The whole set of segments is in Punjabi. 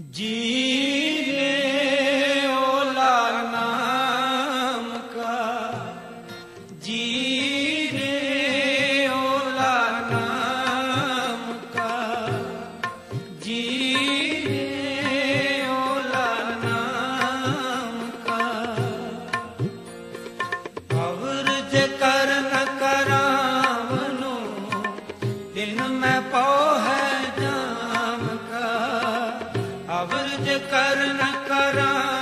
जी ਆਵਰਜ ਕਰਨ ਕਰਾਂ।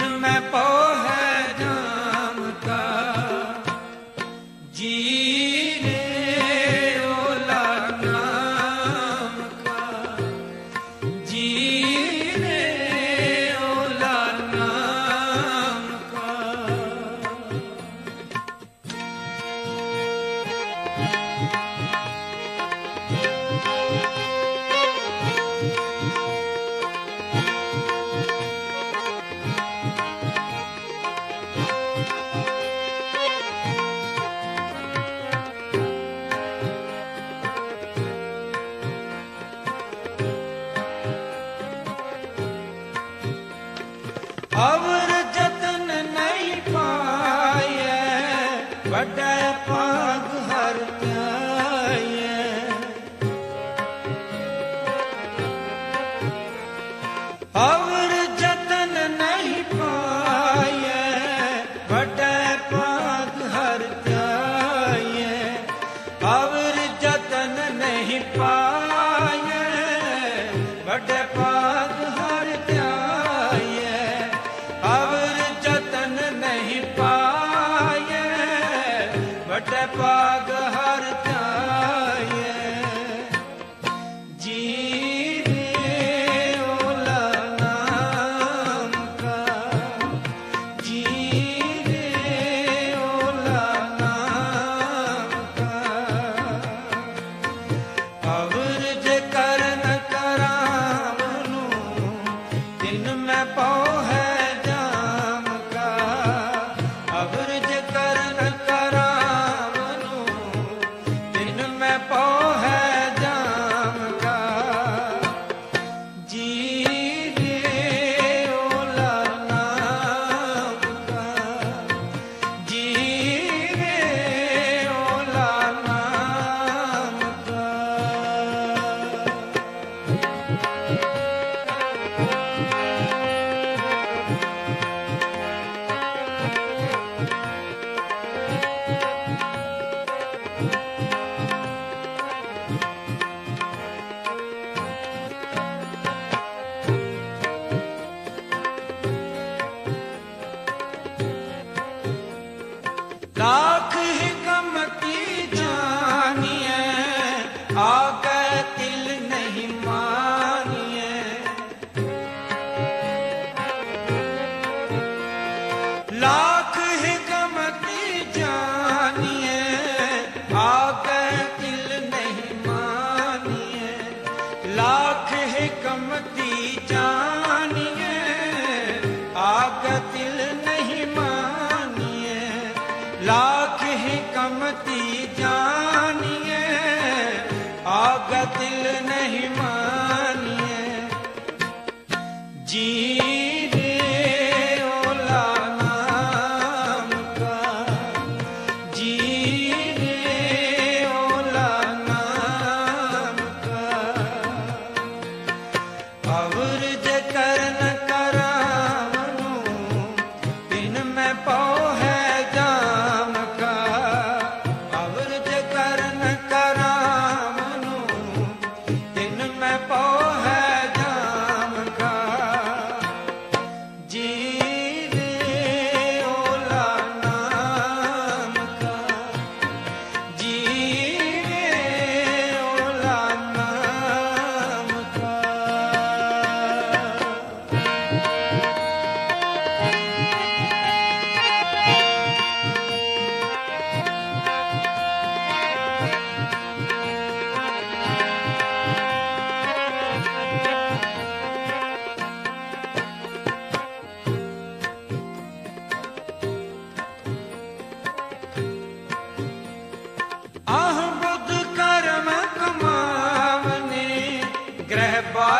in my forehead. ದೊಡ್ಡ ਇਹ ਕਮਤੀ ਜਾਣੀਏ ਆਗਤਿਲ ਨਹੀਂ ਮਾਨੀਏ। ਲਾਖ ਹੀ ਕਮਤੀ ਜਾਣੀਏ ਆਗਤਿਲ ਨਹੀਂ ਮਾਨੀਏ। ਜੀ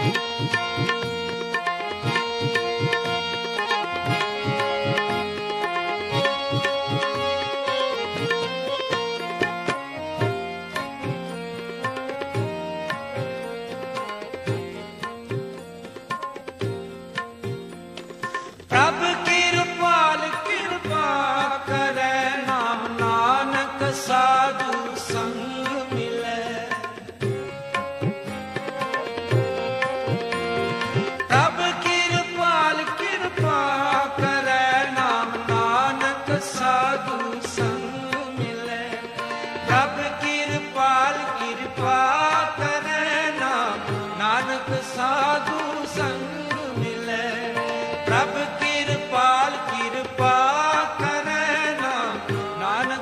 Música